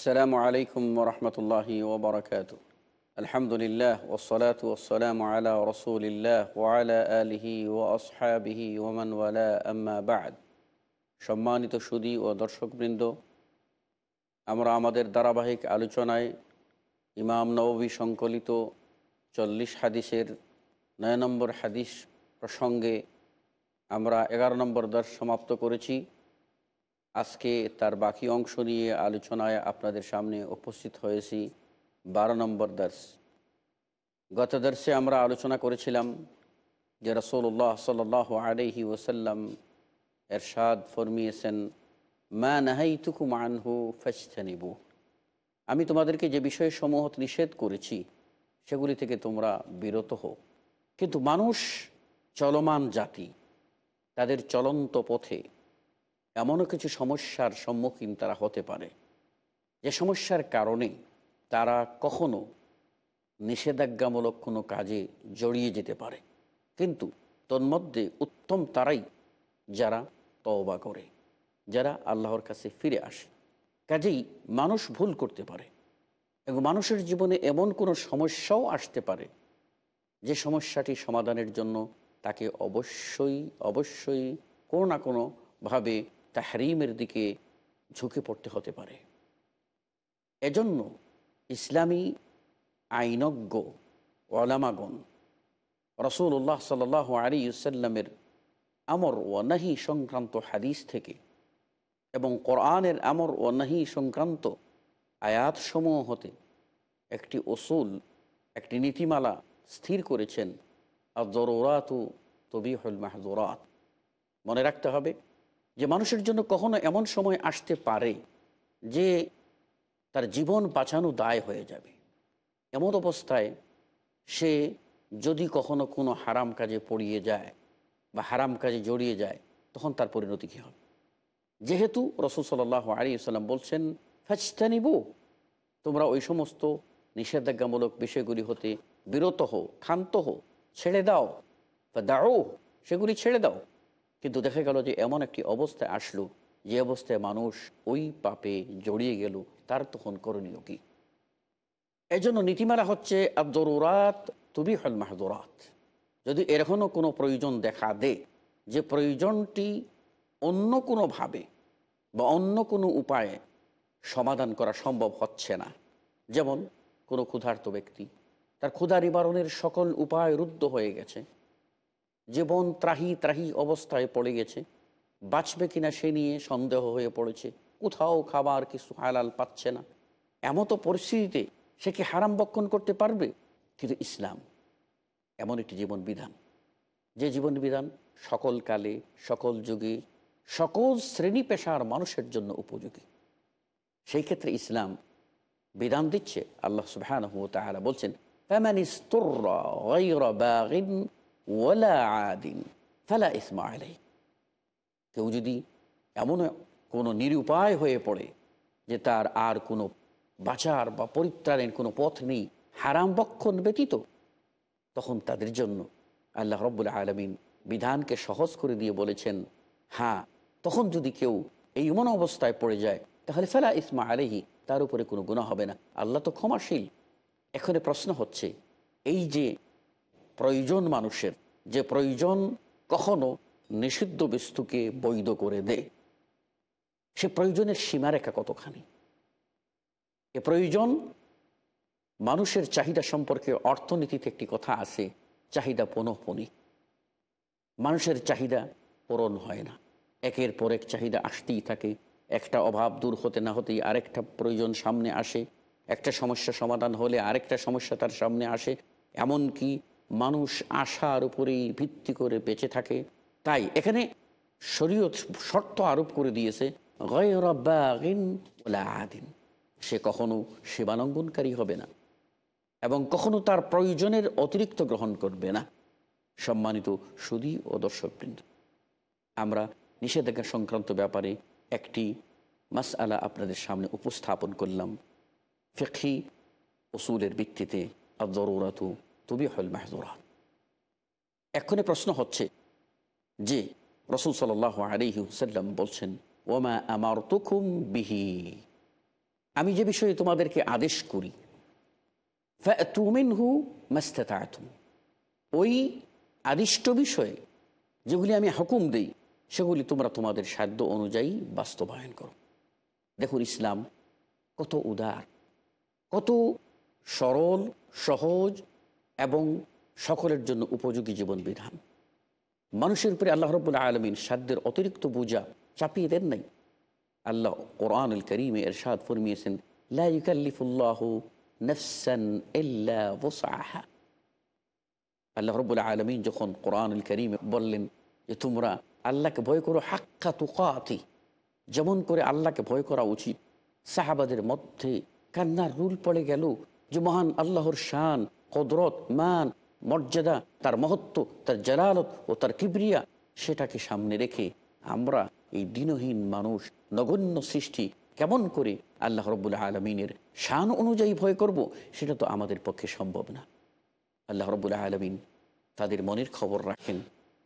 আসসালামু আলাইকুম রহমতুল্লাহি ওবরাকাত আলহামদুলিল্লাহ ওসলাত ওসালাম আলা রসুলিল্লাহ ওয়ালা আলহি ও আসহাবিহি ওমান ওয়ালা, আম্মা বাদ। সম্মানিত সুদী ও দর্শকবৃন্দ, আমরা আমাদের ধারাবাহিক আলোচনায় ইমাম নবী সংকলিত চল্লিশ হাদিসের নয় নম্বর হাদিস প্রসঙ্গে আমরা এগারো নম্বর দর্শ সমাপ্ত করেছি। আজকে তার বাকি অংশ নিয়ে আলোচনায় আপনাদের সামনে উপস্থিত হয়েছি। বারো নম্বর দর্শ। গত দর্শে আমরা আলোচনা করেছিলাম যে রসৌল্লাহ সাল আলহি ওসাল্লাম এরশাদ ফরমিয়েছেন, মা নাহাই তুকু মানহু ফেস্তানিবু আমি তোমাদেরকে যে বিষয়সমূহ নিষেধ করেছি, সেগুলি থেকে তোমরা বিরত হও। কিন্তু মানুষ চলমান জাতি, তাদের চলন্ত পথে এমনও কিছু সমস্যার সম্মুখীন তারা হতে পারে। যে সমস্যার কারণে তারা কখনো নিষেধাজ্ঞামূলক কোনো কাজে জড়িয়ে যেতে পারে। কিন্তু তন্মধ্যে উত্তম তারাই যারা তওবা করে, যারা আল্লাহর কাছে ফিরে আসে। কাজেই মানুষ ভুল করতে পারে এবং মানুষের জীবনে এমন কোনো সমস্যাও আসতে পারে যে সমস্যাটি সমাধানের জন্য তাকে অবশ্যই অবশ্যই কোনো না কোনোভাবে তাহরিমের দিকে ঝুঁকে পড়তে হতে পারে। এজন্য ইসলামী আইনজ্ঞ ওলামাগণ রসুল্লাহ সাল আলী সাল্লামের আমর ও নাহি সংক্রান্ত হাদিস থেকে এবং কোরআনের আমর ও নাহি সংক্রান্ত আয়াতসমূহ হতে একটি ওসুল একটি নীতিমালা স্থির করেছেন আর জরুরাত তবিহুল মাহজুরাত। মনে রাখতে হবে যে মানুষের জন্য কখনো এমন সময় আসতে পারে যে তার জীবন বাঁচানো দায় হয়ে যাবে। এমন অবস্থায় সে যদি কখনো কোনো হারাম কাজে পড়িয়ে যায় বা হারাম কাজে জড়িয়ে যায়, তখন তার পরিণতি কী হবে? যেহেতু রসুল সাল্লাহ আলী সাল্লাম বলছেন, ফাজতানিবু তোমরা ওই সমস্ত নিষেধাজ্ঞামূলক বিষয়গুলি হতে বিরত হো ক্ষান্ত হো ছেড়ে দাও। বা দাও সেগুলি ছেড়ে দাও। কিন্তু দেখা গেল যে এমন একটি অবস্থায় আসলো, যে অবস্থায় মানুষ ওই পাপে জড়িয়ে গেল, তার তখন করণীয় কি? এই জন্য নীতিমালা হচ্ছে আব্দরুরাত তুবি হল মাহদুরাত। যদি এরকমও কোনো প্রয়োজন দেখা দে, যে প্রয়োজনটি অন্য কোনোভাবে বা অন্য কোনো উপায়ে সমাধান করা সম্ভব হচ্ছে না। যেমন কোনো ক্ষুধার্ত ব্যক্তি, তার ক্ষুধা নিবারণের সকল উপায় রুদ্ধ হয়ে গেছে। জীবন ত্রাহি ত্রাহি অবস্থায় পড়ে গেছে। বাঁচবে কিনা সে নিয়ে সন্দেহ হয়ে পড়েছে। কোথাও খাবার কিছু হালাল পাচ্ছে না। এমতো পরিস্থিতিতে সে কি হারাম বক্ষণ করতে পারবে? কিন্তু ইসলাম এমন একটি জীবন বিধান। যে জীবন বিধান সকল কালে, সকল যুগে, সকল শ্রেণি পেশার মানুষের জন্য উপযোগী। সেই ক্ষেত্রে ইসলাম বিধান দিচ্ছে। আল্লাহ সুবহান বলছেন ওলা আদিন ফালা ইসমা আলাই কেউ যদি এমন কোনো নিরুপায় হয়ে পড়ে যে তার আর কোনো বাঁচার বা পরিত্রাণের কোনো পথ নেই, হারাম বক্ষণ ব্যতীত, তখন তাদের জন্য আল্লাহ রব্বুল আলমিন বিধানকে সহজ করে দিয়ে বলেছেন হ্যাঁ তখন যদি কেউ এই এমন অবস্থায় পড়ে যায়, তাহলে ফেলা ইসমা আলহি তার উপরে কোনো গুণা হবে না। আল্লাহ তো ক্ষমাশীল। এখানে প্রশ্ন হচ্ছে, এই যে প্রয়োজন মানুষের, যে প্রয়োজন কখনো নিষিদ্ধ বস্তুকে বৈধ করে দেয়। সে প্রয়োজনের সীমারেখা কতখানি? এ প্রয়োজন মানুষের চাহিদা সম্পর্কে অর্থনীতিতে একটি কথা আছে, চাহিদা পুনঃপনি। মানুষের চাহিদা পূরণ হয় না। একের পর এক চাহিদা আসতেই থাকে। একটা অভাব দূর হতে না হতেই আরেকটা প্রয়োজন সামনে আসে। একটা সমস্যা সমাধান হলে আরেকটা সমস্যা তার সামনে আসে। এমনকি মানুষ আশার উপরেই ভিত্তি করে বেঁচে থাকে। তাই এখানে শরীয়ত শর্ত আরোপ করে দিয়েছে আদিন। সে কখনো সেবালঙ্ঘনকারী হবে না এবং কখনো তার প্রয়োজনের অতিরিক্ত গ্রহণ করবে না। সম্মানিত সুদী ও দর্শকবৃন্দ, আমরা নিষেধাজ্ঞা সংক্রান্ত ব্যাপারে একটি মাস আলা আপনাদের সামনে উপস্থাপন করলাম। ফেকি ওসুলের ভিত্তিতে আবজরুরাতু তুবি হল মাহজুরা এক্ষণে প্রশ্ন হচ্ছে যে রসুল সাল আলী হুসাল্লাম বলছেন ওমা আমার তুকুম বিহি। আমি যে বিষয়ে তোমাদেরকে আদেশ করি তুমিনহু মাস্তাতুম ওই আদিষ্ট বিষয়ে যেগুলি আমি হুকুম দেই, সেগুলি তোমরা তোমাদের সাধ্য অনুযায়ী বাস্তবায়ন করো। দেখুন ইসলাম কত উদার, কত সরল, সহজ এবং সকলের জন্য উপযোগী জীবন বিধান মানুষের উপরে আল্লাহ রবুল্লা আলমিন সাধ্যের অতিরিক্ত বোঝা চাপিয়ে দেন নাই। আল্লাহ কোরআনুল করিমে এরশাদ ফরমিয়েছেন আল্লাহ রবুল্লা আলমিন যখন কোরআনুল করিমে বললেন যে, তোমরা আল্লাহকে ভয় করো, হাক্কা তুকাতি, যেমন করে আল্লাহকে ভয় করা উচিত, সাহাবাদের মধ্যে কান্নার রুল পড়ে গেল যে, মহান আল্লাহর শান কদরত, মান, মর্যাদা, তার মহত্ব, তার জালালত ও তার কিবরিয়া, সেটাকে সামনে রেখে আমরা এই দিনহীন মানুষ, নগণ্য সৃষ্টি কেমন করে আল্লাহ রব্বুল আলমিনের শান অনুযায়ী ভয় করব, সেটা তো আমাদের পক্ষে সম্ভব না। আল্লাহ রব্বুল আলমিন তাদের মনের খবর রাখেন।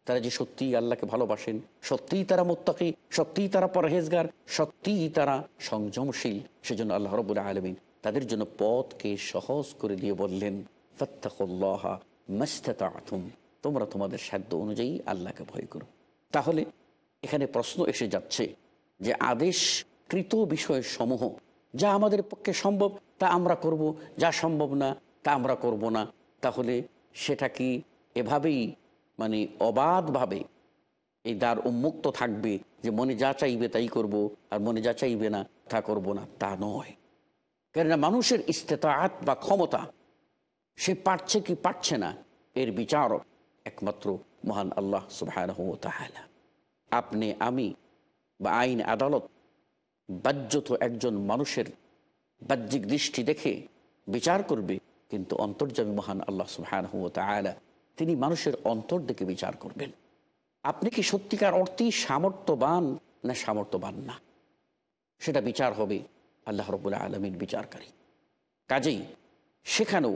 তারা যে সত্যিই আল্লাহকে ভালোবাসেন, সত্যিই তারা মোত্তাকি, সত্যিই তারা পরহেজগার, সত্যিই তারা সংযমশীল, সেজন্য আল্লাহ রবুল আলমিন তাদের জন্য পথকে সহজ করে দিয়ে বললেন তোমরা তোমাদের সাধ্য অনুযায়ী আল্লাহকে ভয় করো। তাহলে এখানে প্রশ্ন এসে যাচ্ছে যে আদেশকৃত বিষয় সমূহ যা আমাদের পক্ষে সম্ভব, তা আমরা করব, যা সম্ভব না, তা আমরা করব না। তাহলে সেটা কি এভাবেই মানে অবাধভাবে এই দ্বার উন্মুক্ত থাকবে যে মনে যা চাইবে তাই করব, আর মনে যা চাইবে না তা করব না, তা নয়। কেননা মানুষের ইস্তেতাআত বা ক্ষমতা সে পারছে কি পারছে না, এর বিচারক একমাত্র মহান আল্লাহ সুবাহ আপনি, আমি বা আইন, আদালত বাহ্যত একজন মানুষের বাহ্যিক দৃষ্টি দেখে বিচার করবে, কিন্তু অন্তর্যামী মহান আল্লাহ সুবাহ তিনি মানুষের অন্তর দেখে বিচার করবেন। আপনি কি সত্যিকার অর্থেই সামর্থ্যবান না সামর্থ্যবান না? সেটা বিচার হবে আল্লাহ রবুল্লা আলমীর বিচারকারী। কাজেই সেখানেও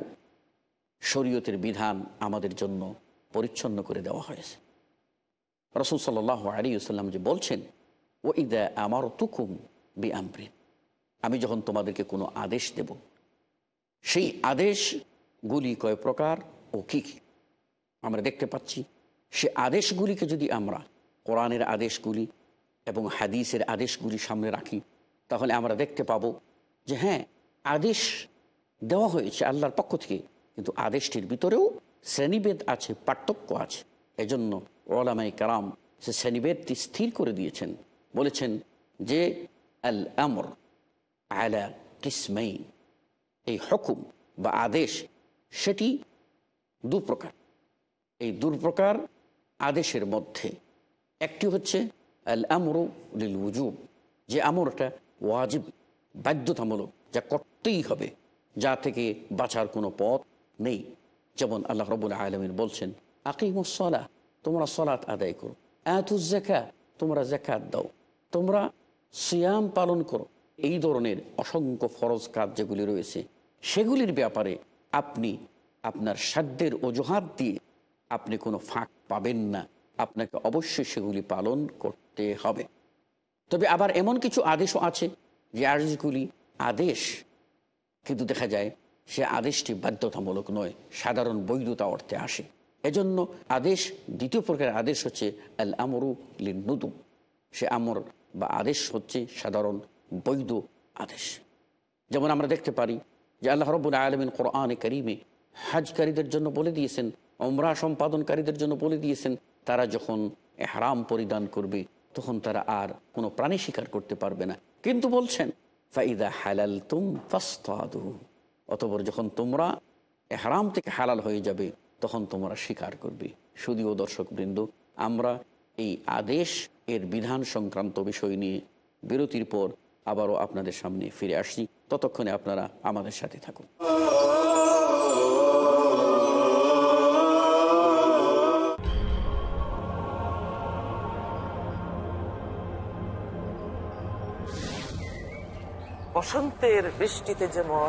শরীয়তের বিধান আমাদের জন্য পরিচ্ছন্ন করে দেওয়া হয়েছে। রসুল সাল আলী যে বলছেন ও ইদা আমার তুকুম বি আমরিন আমি যখন তোমাদেরকে কোনো আদেশ দেব, সেই আদেশগুলি কয় প্রকার ও কী কী? আমরা দেখতে পাচ্ছি, সে আদেশগুলিকে যদি আমরা কোরআনের আদেশগুলি এবং হাদিসের আদেশগুলি সামনে রাখি, তাহলে আমরা দেখতে পাব যে হ্যাঁ আদেশ দেওয়া হয়েছে আল্লাহর পক্ষ থেকে কিন্তু আদেশটির ভিতরেও শ্রেণীভেদ আছে, পার্থক্য আছে। এজন্য ওলামাই কারাম সে শ্রেণীভেদটি স্থির করে দিয়েছেন। বলেছেন যে, আল আমর আলা কিসমাই এই হকুম বা আদেশ, সেটি দু প্রকার এই দুর্প্রকার আদেশের মধ্যে একটি হচ্ছে আল আমরু লিল উজুব যে আমরটা ওয়াজিব, বাধ্যতামূলক, যা করতেই হবে, যা থেকে বাঁচার কোনো পথ নেই। যেমন আল্লাহ রবুল আলমিন বলছেন আকিমুসলা তোমরা সলাৎ আদায় করো। এতুজ্জাকা তোমরা জাকাত দাও। তোমরা সিয়াম পালন করো। এই ধরনের অসংখ্য ফরজ কাজ যেগুলি রয়েছে, সেগুলির ব্যাপারে আপনি আপনার সাধ্যের অজুহাত দিয়ে আপনি কোনো ফাঁক পাবেন না। আপনাকে অবশ্যই সেগুলি পালন করতে হবে। তবে আবার এমন কিছু আদেশও আছে যে আদেশগুলি আদেশ, কিন্তু দেখা যায় সে আদেশটি বাধ্যতামূলক নয়, সাধারণ বৈধতা অর্থে আসে। এজন্য আদেশ, দ্বিতীয় প্রকারের আদেশ হচ্ছে আল আমরু লিনুদুম সে আমর বা আদেশ হচ্ছে সাধারণ বৈধ আদেশ। যেমন আমরা দেখতে পারি যে আল্লাহ রব্বুল আলমিন কোরআনে করিমে হাজকারীদের জন্য বলে দিয়েছেন অমরা সম্পাদনকারীদের জন্য বলে দিয়েছেন, তারা যখন এহরাম পরিধান করবে, তখন তারা আর কোনো প্রাণী শিকার করতে পারবে না। কিন্তু বলছেন ফাইদা হালাল তুম ফাস্তাদু অতপর যখন তোমরা এহরাম থেকে হালাল হয়ে যাবে, তখন তোমরা স্বীকার করবে। শুধুও দর্শকবৃন্দ, আমরা এই আদেশ, এর বিধান সংক্রান্ত বিষয় নিয়ে বিরতির পর আবারও আপনাদের সামনে ফিরে আসছি। ততক্ষণে আপনারা আমাদের সাথে থাকুন। বসন্তের বৃষ্টিতে যেমন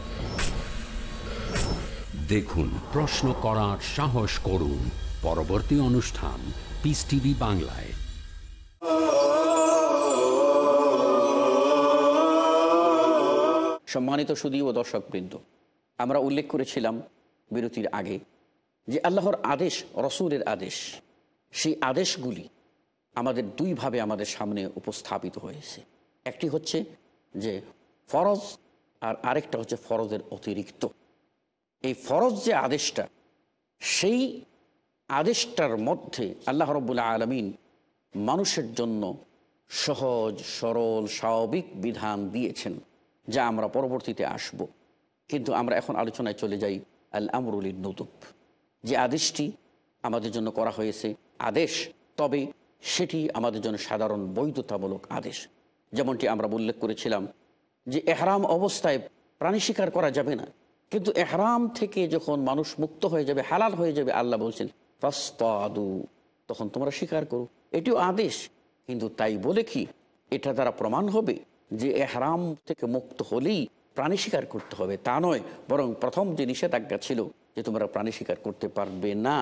দেখুন, প্রশ্ন করার সাহস করুন। পরবর্তী অনুষ্ঠান পিস টিভি বাংলায়। সম্মানিত ও দর্শকবৃন্দ, আমরা উল্লেখ করেছিলাম বিরতির আগে যে আল্লাহর আদেশ, রসুলের আদেশ, সেই আদেশগুলি আমাদের দুইভাবে আমাদের সামনে উপস্থাপিত হয়েছে। একটি হচ্ছে যে ফরজ আর আরেকটা হচ্ছে ফরজের অতিরিক্ত। এই ফরজ যে আদেশটা, সেই আদেশটার মধ্যে আল্লাহ রব্বুল্লা আলমিন মানুষের জন্য সহজ, সরল, স্বাভাবিক বিধান দিয়েছেন, যা আমরা পরবর্তীতে আসব। কিন্তু আমরা এখন আলোচনায় চলে যাই আল আমরুল নতুব যে আদেশটি আমাদের জন্য করা হয়েছে, আদেশ, তবে সেটি আমাদের জন্য সাধারণ বৈধতামূলক আদেশ। যেমনটি আমরা উল্লেখ করেছিলাম যে এহরাম অবস্থায় প্রাণী শিকার করা যাবে না। কিন্তু এহরাম থেকে যখন মানুষ মুক্ত হয়ে যাবে, হালাল হয়ে যাবে, আল্লাহ বলছেন, ফাস্তাদু তখন তোমরা স্বীকার করো। এটিও আদেশ, কিন্তু তাই বলে কি, এটা দ্বারা প্রমাণ হবে যে এহরাম থেকে মুক্ত হলেই প্রাণী শিকার করতে হবে। তা নয়, বরং প্রথম যে নিষেধাজ্ঞা ছিল যে তোমরা প্রাণী শিকার করতে পারবে না।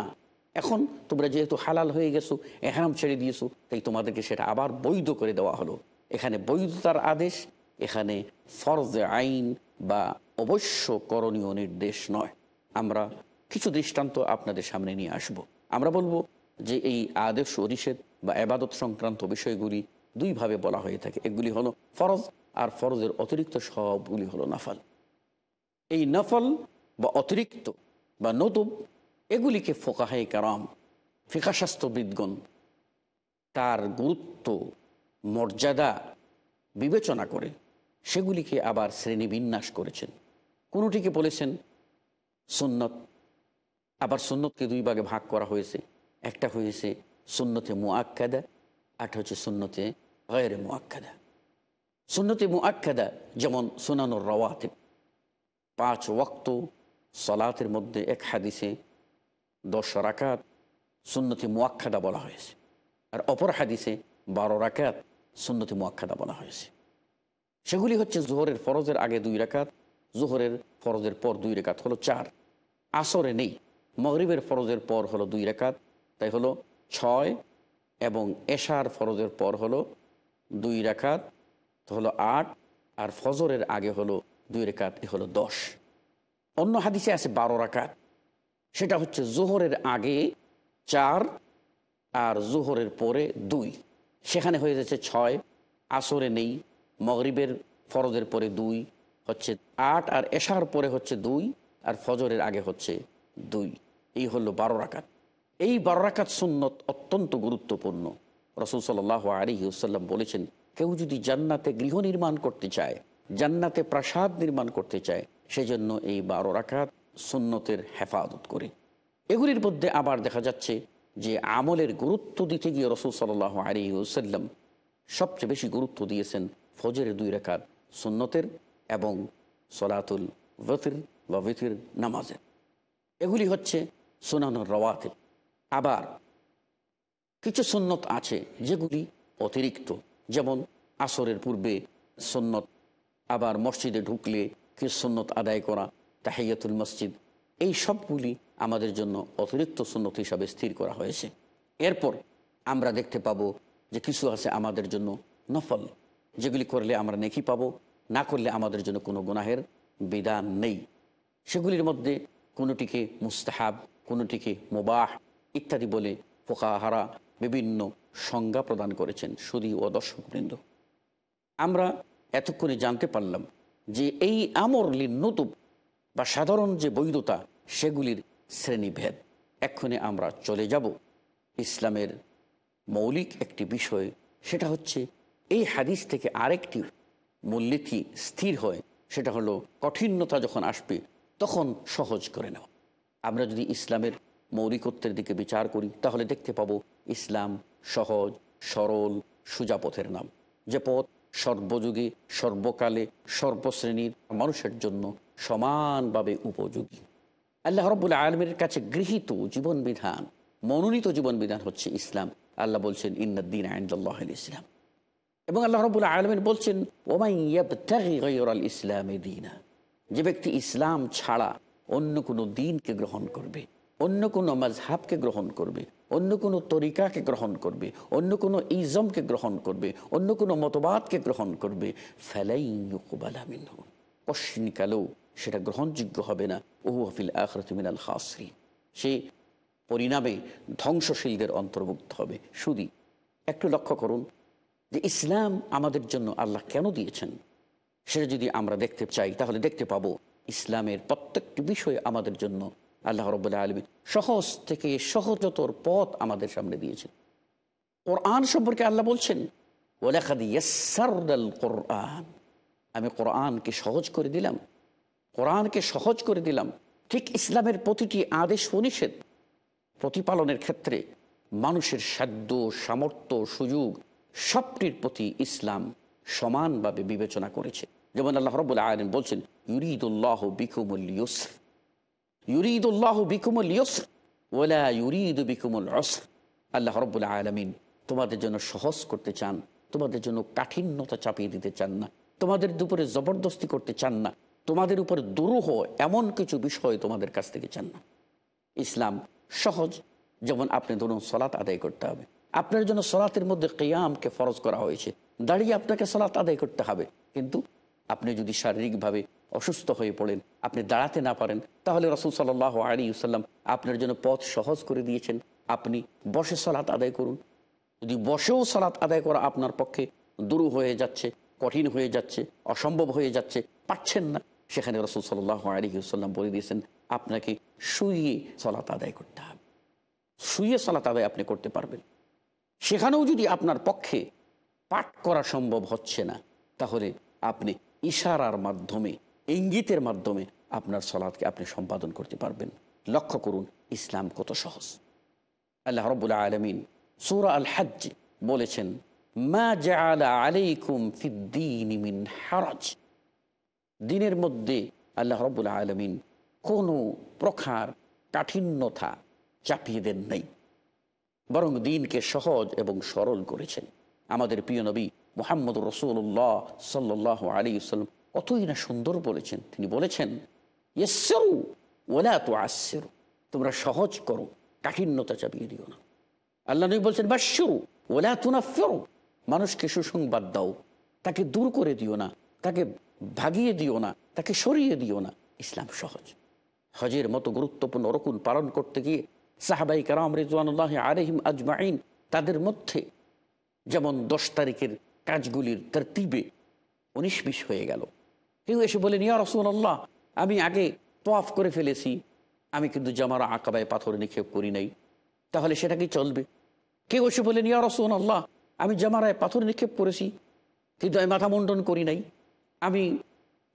এখন তোমরা যেহেতু হালাল হয়ে গেছো, এহরাম ছেড়ে দিয়েছ, তাই তোমাদেরকে সেটা আবার বৈধ করে দেওয়া হলো। এখানে বৈধতার আদেশ এখানে ফরজ আইন বা অবশ্য করণীয় নির্দেশ নয়। আমরা কিছু দৃষ্টান্ত আপনাদের সামনে নিয়ে আসব। আমরা বলব যে এই আদেশ ও নিষেধ বা আবাদত সংক্রান্ত বিষয়গুলি দুইভাবে বলা হয়ে থাকে। এগুলি হলো ফরজ আর ফরজের অতিরিক্ত সবগুলি হলো নফল। এই নফল বা অতিরিক্ত বা নতুব, এগুলিকে ফোকাহে কারাম, ফিকাশাস্ত্রবিদগণ তার গুরুত্ব, মর্যাদা বিবেচনা করে সেগুলিকে আবার শ্রেণীবিন্যাস করেছেন। কোনোটিকে বলেছেন সুন্নত, আবার সুন্নতকে দুই ভাগে ভাগ করা হয়েছে। একটা হয়েছে সুন্নতে মুআক্কাদা আরটা হচ্ছে সুন্নতে গয়ের মুআক্কাদা। সুন্নতে মুআক্কাদা যেমন সুনানুর রওয়াতে পাঁচ ওয়াক্ত সলাতের মধ্যে এক হাদিসে দশ রাকাত সুন্নতি মুয়াক্ষাদা বলা হয়েছে। আর অপর হাদিসে বারো রাকাত সুন্নতি মোয়াক্কাদা বলা হয়েছে। সেগুলি হচ্ছে জোহরের ফরজের আগে দুই রেখাত জোহরের ফরজের পর দুই রেখাত হলো চার। আসরে নেই, মগরিবের ফরজের পর হলো দুই রেখাত তাই হলো ছয় এবং এশার ফরজের পর হলো দুই রেখাত হলো আট, আর ফজরের আগে হলো দুই রেখাত এ হলো দশ। অন্য হাদিসে আছে বারো রাকাত, সেটা হচ্ছে জোহরের আগে চার আর জোহরের পরে দুই। সেখানে হয়ে যাচ্ছে ছয়, আসরে নেই মগরিবের ফরজের পরে দুই, হচ্ছে আট আর এশার পরে হচ্ছে দুই আর ফজরের আগে হচ্ছে দুই। এই হলো বারো রাকাত। এই বারো রাকাত সুন্নত অত্যন্ত গুরুত্বপূর্ণ। রসুল সাল আলী সাল্লাম বলেছেন, কেউ যদি জান্নাতে গৃহ নির্মাণ করতে চায়, জান্নাতে প্রাসাদ নির্মাণ করতে চায়, সেজন্য এই বারো রাকাত সুন্নতের হেফাজত করে। এগুলির মধ্যে আবার দেখা যাচ্ছে যে আমলের গুরুত্ব দিতে গিয়ে রসুল সাল আলী সবচেয়ে বেশি গুরুত্ব দিয়েছেন ফজরের দুই রেখাত সুন্নতের এবং সলাতুল ওয়তির বা বিতির নামাজের। এগুলি হচ্ছে সুনানুর রওয়াতের আবার কিছু সুন্নত আছে যেগুলি অতিরিক্ত, যেমন আসরের পূর্বে সুন্নত, আবার মসজিদে ঢুকলে কিছু সুন্নত আদায় করা, তাহিয়াতুল মসজিদ, এই সবগুলি আমাদের জন্য অতিরিক্ত সুন্নত হিসাবে স্থির করা হয়েছে। এরপর আমরা দেখতে পাবো যে কিছু আছে আমাদের জন্য নফল। যেগুলি করলে আমরা নেকি পাবো, না করলে আমাদের জন্য কোনো গুনাহের বিধান নেই। সেগুলির মধ্যে কোনোটিকে মুস্তাহাব, কোনোটিকে মোবাহ ইত্যাদি বলে ফোকাহারা বিভিন্ন সংজ্ঞা প্রদান করেছেন সুদী ও দর্শকবৃন্দ। আমরা এতক্ষণে জানতে পারলাম যে এই আমর নতুব বা সাধারণ যে বৈধতা, সেগুলির শ্রেণীভেদ। এক্ষণে আমরা চলে যাব। ইসলামের মৌলিক একটি বিষয়, সেটা হচ্ছে এই হাদিস থেকে আরেকটি মূলনীতি স্থির হয়, সেটা হলো কঠিনতা যখন আসবে, তখন সহজ করে নেওয়া। আমরা যদি ইসলামের মৌলিকত্বের দিকে বিচার করি, তাহলে দেখতে পাবো ইসলাম সহজ, সরল সুজাপথের নাম। যে পথ সর্বযুগে, সর্বকালে, সর্বশ্রেণীর মানুষের জন্য সমানভাবে উপযোগী। আল্লাহ রব্বুল আলমের কাছে গৃহীত জীবন বিধান, মনোনীত জীবন বিধান হচ্ছে ইসলাম। আল্লাহ বলছেন ইন্দিন আইন্দাল্লাহ ইসলাম। এবং আল্লাহ রবুল আলমিন বলছেন ওমাইয়াল ইসলামে দিনা যে ব্যক্তি ইসলাম ছাড়া অন্য কোনো দিনকে গ্রহণ করবে, অন্য কোনো মজহাবকে গ্রহণ করবে, অন্য কোনো তরিকাকে গ্রহণ করবে, অন্য কোনো ইজমকে গ্রহণ করবে, অন্য কোনো মতবাদকে গ্রহণ করবে ফেলাইকুবালামিন কশ্মিকালেও সেটা গ্রহণযোগ্য হবে না। ওহু হফিল আখরতমিনাল খাসরি সে পরিণামে ধ্বংসশীলদের অন্তর্ভুক্ত হবে। শুধু একটু লক্ষ্য করুন যে ইসলাম আমাদের জন্য আল্লাহ কেন দিয়েছেন? সেটা যদি আমরা দেখতে চাই, তাহলে দেখতে পাবো ইসলামের প্রত্যেকটি বিষয় আমাদের জন্য আল্লাহ রবাহ আলমী সহজ থেকে সহজতর পথ আমাদের সামনে দিয়েছেন। কোরআন সম্পর্কে আল্লাহ বলছেন কোরআন। আমি কোরআনকে সহজ করে দিলাম, কোরআনকে সহজ করে দিলাম। ঠিক ইসলামের প্রতিটি আদেশ নিষেধ প্রতিপালনের ক্ষেত্রে মানুষের সাধ্য, সামর্থ্য, সুযোগ সবটির প্রতি ইসলাম সমানভাবে বিবেচনা করেছে। যেমন আল্লাহ রবুল্লা আলম বলছেন, ইউরিদুল্লাহ বিকুমুল ইউসর। ইউরিদুল্লাহ বিকুমুল ইউসর ওলা ইউরিদ বিকুমুল অসর আল্লাহ রব্বুল্লা আলমিন, তোমাদের জন্য সহজ করতে চান তোমাদের জন্য কাঠিন্যতা চাপিয়ে দিতে চান না, তোমাদের দুপুরে জবরদস্তি করতে চান না, তোমাদের উপরে দুরূহ এমন কিছু বিষয় তোমাদের কাছ থেকে চান না। ইসলাম সহজ, যেমন আপনি ধরুন সলাৎ আদায় করতে হবে। আপনার জন্য সলাতের মধ্যে কেয়ামকে ফরজ করা হয়েছে। দাঁড়িয়ে আপনাকে সলাৎ আদায় করতে হবে। কিন্তু আপনি যদি শারীরিকভাবে অসুস্থ হয়ে পড়েন, আপনি দাঁড়াতে না পারেন, তাহলে রসুল সাল আলী সাল্লাম আপনার জন্য পথ সহজ করে দিয়েছেন। আপনি বসে সলাৎ আদায় করুন। যদি বসেও সলাৎ আদায় করা আপনার পক্ষে দুরু হয়ে যাচ্ছে, কঠিন হয়ে যাচ্ছে, অসম্ভব হয়ে যাচ্ছে পাচ্ছেন না, সেখানে রসুল সাল্লাহ আলী সাল্লাম বলে দিয়েছেন, আপনাকে শুয়ে সলাৎ আদায় করতে হবে। শুয়ে সলাৎ আদায় আপনি করতে পারবেন। সেখানেও যদি আপনার পক্ষে পাঠ করা সম্ভব হচ্ছে না, তাহলে আপনি ইশারার মাধ্যমে, ইঙ্গিতের মাধ্যমে আপনার সলাদকে আপনি সম্পাদন করতে পারবেন। লক্ষ্য করুন, ইসলাম কত সহজ। আল্লাহ রবুল্লা আলমিন সুরা আল হাজ বলেছেন, মা আলাইকুম ফিদ্দিন দিনের মধ্যে আল্লাহ রবুল্লা আলমিন কোনো প্রকার কাঠিন্যতা চাপিয়ে দেন নাই। বরং দিনকে সহজ এবং সরল করেছেন। আমাদের প্রিয় নবী মোহাম্মদ রসুল্লাহ সাল্লাহ আলী সাল্লাম কতই না সুন্দর বলেছেন। তিনি বলেছেন তো তোমরা সহজ করো, কাঠিন্যতা চাপিয়ে দিও না। আল্লাহ নবী বলছেন বাস্যরু ওলা তুনা ফেরো মানুষকে সুসংবাদ দাও, তাকে দূর করে দিও না, তাকে ভাগিয়ে দিও না, তাকে সরিয়ে দিও না। ইসলাম সহজ। হজের মতো গুরুত্বপূর্ণ রকুন পালন করতে গিয়ে সাহাবাই কারাম রিজওয়ানুল্লাহ আলহিম আজমাইন তাদের মধ্যে যেমন দশ তারিখের কাজগুলির তরতিবে উনিশ বিশ হয়ে গেল। কেউ এসে বলেন, ইয়া রসুল্লাহ আমি আগে তোয়াফ করে ফেলেছি, আমি কিন্তু জামার আঁকাবায় পাথর নিক্ষেপ করি নাই। তাহলে সেটা কি চলবে? কেউ এসে বলেন, ইয়া রসুল আল্লাহ আমি জামারায় পাথর নিক্ষেপ করেছি, কিন্তু আমি মাথা মুন্ডন করি নাই। আমি,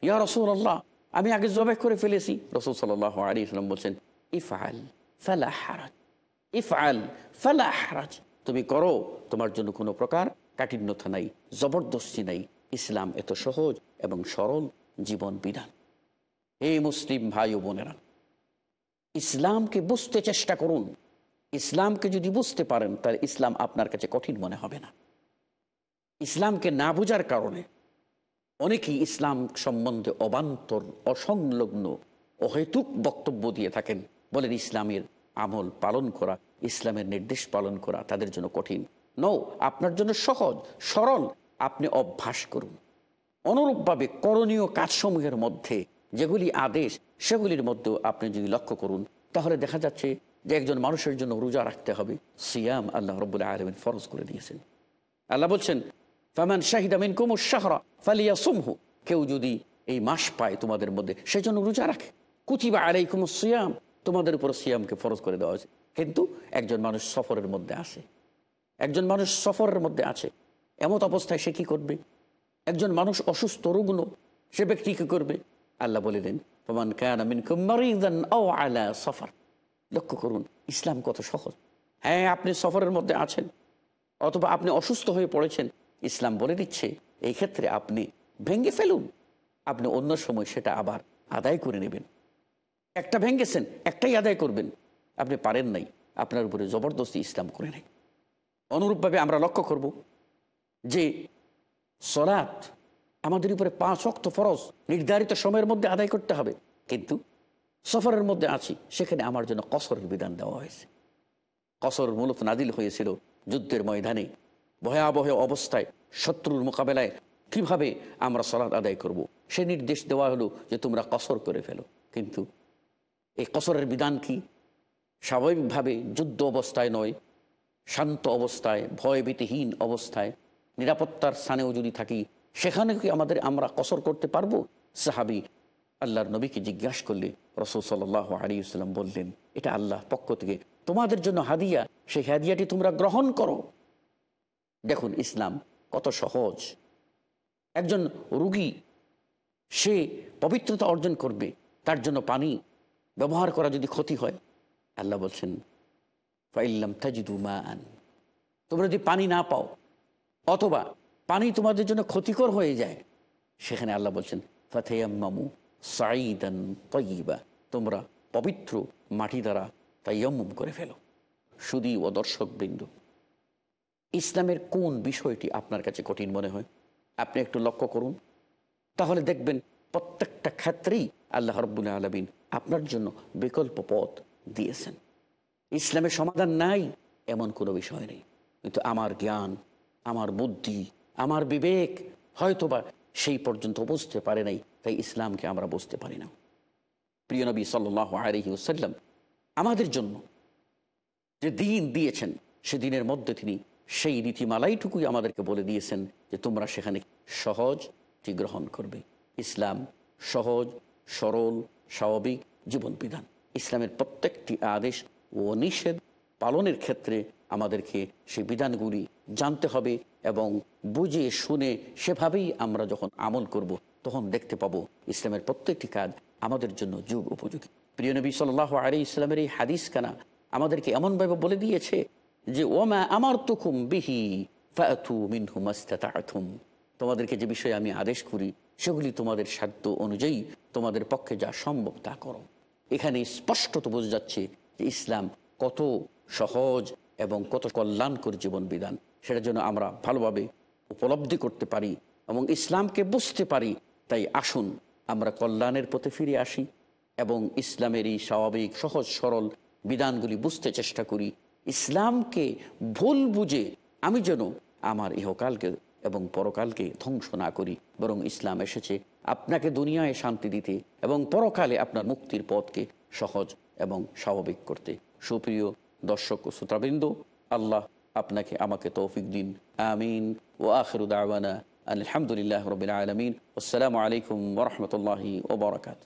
ইয়া রসুল আল্লাহ আমি আগে জবাই করে ফেলেছি। রসুল সাল্লাহ আলী ইসলাম বলছেন, ইফআল। ফালা হারাজ ইফআল ফালা হারাজ তুমি করো, তোমার জন্য কোনো প্রকার কাঠিন্যতা নাই, জবরদস্তি নাই। ইসলাম এত সহজ এবং সরল জীবন বিধান। এই মুসলিম ভাই ও বোনেরা, ইসলামকে বুঝতে চেষ্টা করুন। ইসলামকে যদি বুঝতে পারেন, তাহলে ইসলাম আপনার কাছে কঠিন মনে হবে না। ইসলামকে না বোঝার কারণে অনেকেই ইসলাম সম্বন্ধে অবান্তর, অসংলগ্ন, অহেতুক বক্তব্য দিয়ে থাকেন। বলেন, ইসলামের আমল পালন করা, ইসলামের নির্দেশ পালন করা তাদের জন্য কঠিন। নও আপনার জন্য সহজ, সরল। আপনি অভ্যাস করুন। অনুরূপভাবে করণীয় কাজসমূহের মধ্যে যেগুলি আদেশ, সেগুলির মধ্যেও আপনি যদি লক্ষ্য করুন, তাহলে দেখা যাচ্ছে যে একজন মানুষের জন্য রোজা রাখতে হবে। সিয়াম আল্লাহ রবুল্লাহ আলমিন ফরজ করে দিয়েছেন। আল্লাহ বলছেন, ফামান শাহিদামিন কুমুর শাহরা ফালিয়া সুমহু কেউ যদি এই মাস পায় তোমাদের মধ্যে সেজন্য রোজা রাখে। কুচিবা আলাই কুমুর সিয়াম। তোমাদের উপর সিয়ামকে ফরজ করে দেওয়া হয়েছে। কিন্তু একজন মানুষ সফরের মধ্যে আসে। একজন মানুষ সফরের মধ্যে আছে। এমত অবস্থায় সে কি করবে? একজন মানুষ অসুস্থ, রুগ্ন, সে ব্যক্তি কী করবে? আল্লাহ বলে দেন প্রমাণ আলা সফর। লক্ষ্য করুন, ইসলাম কত সহজ। হ্যাঁ আপনি সফরের মধ্যে আছেন, অথবা আপনি অসুস্থ হয়ে পড়েছেন। ইসলাম বলে দিচ্ছে, এই ক্ষেত্রে আপনি ভেঙ্গে ফেলুন। আপনি অন্য সময় সেটা আবার আদায় করে নেবেন। একটা ভেঙ্গেছেন, একটাই আদায় করবেন। আপনি পারেন নাই, আপনার উপরে জবরদস্তি ইসলাম করে নেই। অনুরূপভাবে আমরা লক্ষ্য করব যে সলাৎ আমাদের উপরে পাঁচ অক্ত ফরজ নির্ধারিত সময়ের মধ্যে আদায় করতে হবে। কিন্তু সফরের মধ্যে আছি, সেখানে আমার জন্য কসরের বিধান দেওয়া হয়েছে। কসর মূলত নাদিল হয়েছিল যুদ্ধের ময়দানে, ভয়াবহ অবস্থায়, শত্রুর মোকাবেলায় কীভাবে আমরা সলাৎ আদায় করব। সে নির্দেশ দেওয়া হলো যে তোমরা কসর করে ফেলো। কিন্তু এই কসরের বিধান কি? স্বাভাবিকভাবে যুদ্ধ অবস্থায় নয়, শান্ত অবস্থায়, ভয়ভীতিহীন অবস্থায়, নিরাপত্তার স্থানেও যদি থাকি, সেখানে কি আমাদের আমরা কসর করতে পারব? সাহাবি আল্লাহর নবীকে জিজ্ঞাসা করলে রসুল সাল্লাহ আলী ইসলাম বললেন, এটা আল্লাহ পক্ষ থেকে। তোমাদের জন্য হাদিয়া, সেই হাদিয়াটি তোমরা গ্রহণ করো। দেখুন, ইসলাম কত সহজ। একজন রুগী, সে পবিত্রতা অর্জন করবে, তার জন্য পানি ব্যবহার করা যদি ক্ষতি হয়, আল্লাহ বলছেন, ফাইল্লাম তাজিদু মা আন তোমরা যদি পানি না পাও, অথবা পানি তোমাদের জন্য ক্ষতিকর হয়ে যায়, সেখানে আল্লাহ বলছেন, ফাতেয়াম্মামু সাইদান তৈবা তোমরা পবিত্র মাটি দ্বারা তাইয়াম্মুম করে ফেলো, সুদী ও দর্শকবৃন্দ ইসলামের কোন বিষয়টি আপনার কাছে কঠিন মনে হয়? আপনি একটু লক্ষ্য করুন। তাহলে দেখবেন প্রত্যেকটা ক্ষেত্রেই আল্লাহ রব্বুল আলমিন আপনার জন্য বিকল্প পথ দিয়েছেন। ইসলামের সমাধান নাই, এমন কোনো বিষয় নেই। কিন্তু আমার জ্ঞান, আমার বুদ্ধি, আমার বিবেক হয়তোবা সেই পর্যন্ত বুঝতে পারে নাই, তাই ইসলামকে আমরা বুঝতে পারি না। প্রিয় নবী সাল্লাহ আলহি ওসাল্লাম আমাদের জন্য যে দিন দিয়েছেন, সে দিনের মধ্যে তিনি সেই রীতিমালাইটুকুই আমাদেরকে বলে দিয়েছেন যে তোমরা সেখানে সহজটি গ্রহণ করবে। ইসলাম সহজ, সরল স্বাভাবিক জীবন বিধান ইসলামের প্রত্যেকটি আদেশ ও নিষেধ পালনের ক্ষেত্রে আমাদেরকে সেই বিধানগুলি জানতে হবে এবং বুঝে শুনে সেভাবেই আমরা যখন আমল করব, তখন দেখতে পাবো ইসলামের প্রত্যেকটি কাজ আমাদের জন্য যুগ উপযোগী। প্রিয় নবী সাল আলী ইসলামের এই হাদিস কানা আমাদেরকে এমনভাবে বলে দিয়েছে যে ওমা আমার তুকুম বিহি ফাথু মিনহু মাস্তাতুম তোমাদেরকে যে বিষয়ে আমি আদেশ করি সেগুলি তোমাদের সাধ্য অনুযায়ী তোমাদের পক্ষে যা সম্ভব তা করো। এখানে স্পষ্টত বোঝা যাচ্ছে যে ইসলাম কত সহজ এবং কত কল্যাণকর জীবন বিধান। সেটার জন্য আমরা ভালোভাবে উপলব্ধি করতে পারি এবং ইসলামকে বুঝতে পারি। তাই আসুন, আমরা কল্যাণের পথে ফিরে আসি এবং ইসলামের এই স্বাভাবিক, সহজ, সরল বিধানগুলি বুঝতে চেষ্টা করি। ইসলামকে ভুল বুঝে আমি যেন আমার ইহকালকে এবং পরকালকে ধ্বংস না করি, বরং ইসলাম এসেছে আপনাকে দুনিয়ায় শান্তি দিতে এবং পরকালে আপনার মুক্তির পথকে সহজ এবং স্বাভাবিক করতে। সুপ্রিয় দর্শক ও শ্রোতাবৃন্দ, আল্লাহ আপনাকে আমাকে তৌফিক দিন। আমিন। ও আখরুদ আওয়ানা আলহামদুলিল্লাহ রবিল আলমিন। আসসালামু আলাইকুম ওরহমতুল্লাহি ওবরাকাত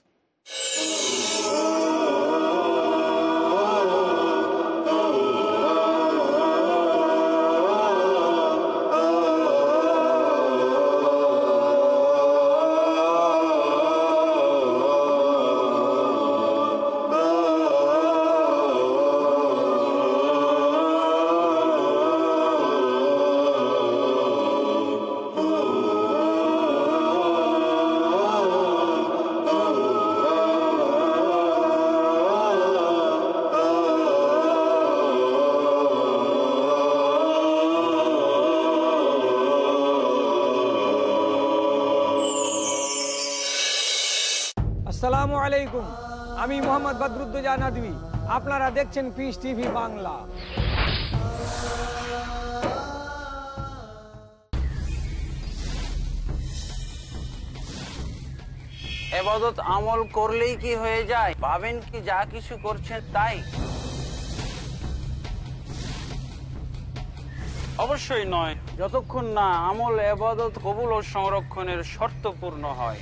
আলাইকুম। আমি মোহাম্মদ বদরুদ্দোজা নদী আপনারা দেখছেন পিস টিভি বাংলা। এবাদত আমল করলেই কি হয়ে যায়? পাবেন কি যা কিছু করছেন তাই? অবশ্যই নয়। যতক্ষণ না আমল এবাদত কবুল ও সংরক্ষণের শর্ত পূর্ণ হয়।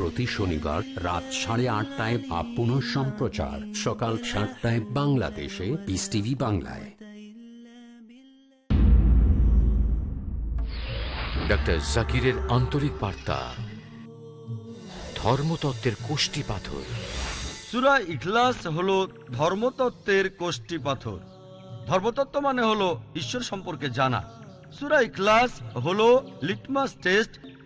প্রতি শনিবার রাত সাড়ে আটটায় বা পুনঃ সম্প্রচার। সকাল সাতটায় বাংলাদেশে পিস টিভি বাংলায়। ডক্টর জাকিরের আন্তরিক বার্তা। ধর্মতত্ত্বের কোষ্টি পাথর। সুরা ইখলাস হলো ধর্মতত্ত্বের কোষ্টি পাথর। ধর্মতত্ত্ব মানে হলো ঈশ্বর সম্পর্কে জানা। সুরা ইখলাস হলো লিটমাস টেস্ট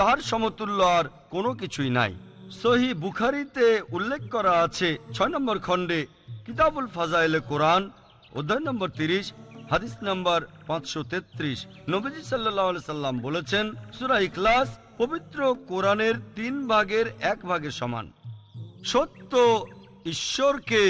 তার সমতুল্য আর কোনো কিছুই নাই। সহি বুখারিতে উল্লেখ করা আছে ছয় নম্বর খণ্ডে, কিতাবুল ফাজাইলে কোরআন, অধ্যায় নম্বর তিরিশ, হাদিস নম্বর পাঁচশো তেত্রিশ। নবীজি সাল্লাহ সাল্লাম বলেছেন, সুরা ইখলাস পবিত্র কোরআনের তিন ভাগের এক ভাগের সমান। সত্য ঈশ্বরকে